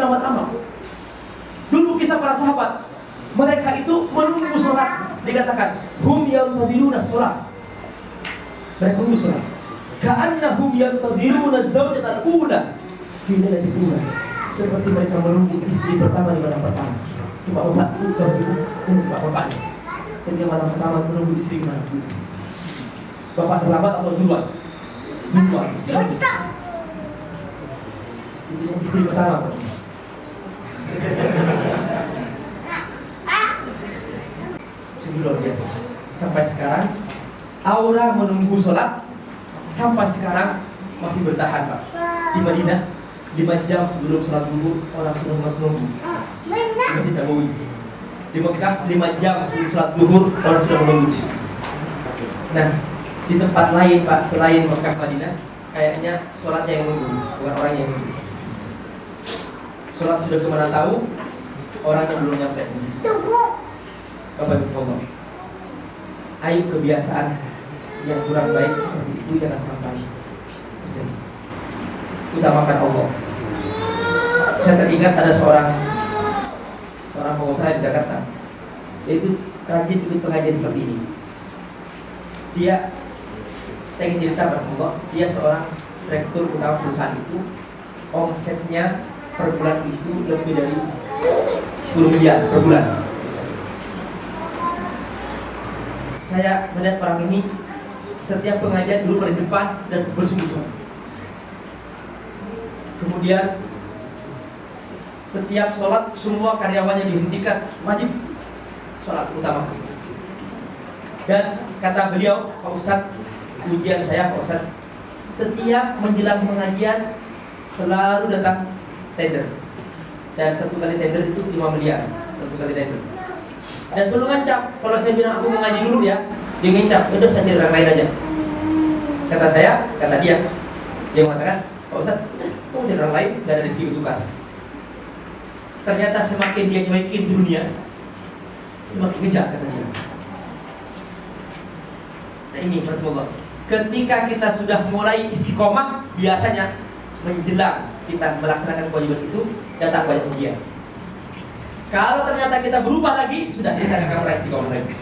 amal. Dulu kisah para sahabat, mereka itu menunggu sholat. Dikatakan, hum yang tadiruna sholat. Mereka menunggu sholat. Ka'annahum yang tadiruna zawjatan ula. Fina dan ula. Seperti mereka menunggu istri pertama di malam pertama. Cuma bapak itu itu, ini bapak. Ketika malam pertama menunggu istri mana? Bapak terlambat atau duluan? Duluan. Istri istri pertama. Sungguh biasa. Sampai sekarang aura menunggu sholat sampai sekarang masih bertahan pak. Di Madinah 5 jam sebelum sholat dulu orang sudah menunggu. Masjid Nabawi. Di Mekah 5 jam sebelum sholat duhur orang sudah menunggu. Nah di tempat lain pak selain Mekah Madinah kayaknya sholatnya yang menunggu bukan orang yang menunggu. Sholat sudah ke mana tahu orang yang belum nyampe. Bapak Ibu Allah. Ayo kebiasaan yang kurang baik seperti itu jangan sampai terjadi. Utamakan Allah. Saya teringat ada seorang seorang pengusaha di Jakarta. Itu rajin ikut pengajian seperti ini. Dia saya ingin cerita pada Allah, dia seorang direktur utama perusahaan itu omsetnya per bulan itu lebih dari 10 miliar per bulan. Saya melihat orang ini setiap pengajian dulu paling depan dan bersungguh-sungguh. Kemudian setiap sholat semua karyawannya dihentikan wajib sholat utama. Dan kata beliau, Pak Ustadz, ujian saya Pak Ustadz, setiap menjelang pengajian selalu datang tender. Dan satu kali tender itu 5 miliar satu kali tender. Dan selalu ngancap kalau saya bilang aku mengaji dulu ya dia ngancap udah saya cari orang lain aja. Kata saya kata dia dia mengatakan Pak Ustaz kamu cari orang lain gak ada rezeki untuk kan ternyata semakin dia cuekin dunia semakin kejar kata dia. Nah ini pertemuan ketika kita sudah mulai istiqomah biasanya menjelang kita melaksanakan kewajiban itu datang banyak ujian. Kalau ternyata kita berubah lagi, sudah kita akan mulai istiqomah lagi.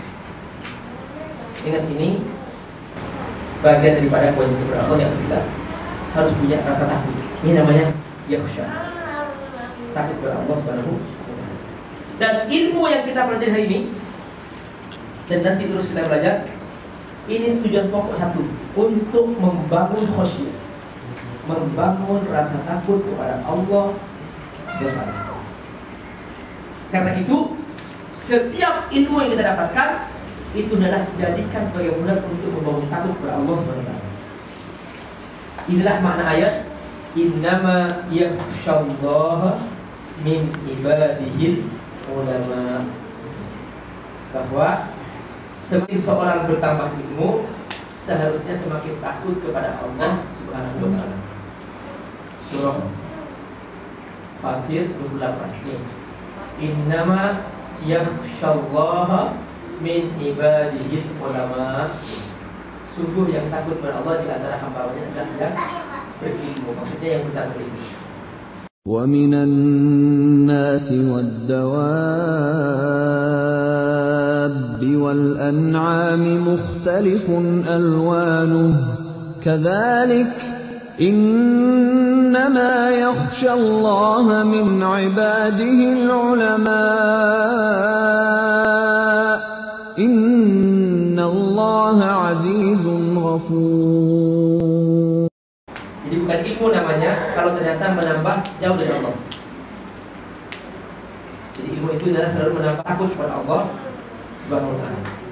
Ingat ini bagian daripada kewajiban Allah yang kita harus punya rasa takut. Ini namanya yakhsha. Takut kepada Allah Subhanahu Dan ilmu yang kita pelajari hari ini dan nanti terus kita belajar ini tujuan pokok satu untuk membangun khusyuk membangun rasa takut kepada Allah Subhanahu Karena itu setiap ilmu yang kita dapatkan itu adalah jadikan sebagai modal untuk membangun takut kepada Allah Subhanahu Inilah makna ayat innama yakhsyallaha min ibadihil ulama. Bahwa semakin seorang bertambah ilmu seharusnya semakin takut kepada Allah Subhanahu wa taala surah Fatir 28 Innama yakhshallaha min ibadihi ulama Sungguh yang takut kepada Allah di antara hamba-Nya adalah yang berilmu Maksudnya yang bertambah ilmu ومن الناس والدواب والأنعام مختلف ألوانه كذلك إنما يخشى الله من عباده العلماء إن الله عزيز غفور Jadi bukan ilmu namanya kalau ternyata menambah jauh dari Allah. Jadi ilmu itu adalah selalu menambah takut kepada Allah Subhanahu wa taala.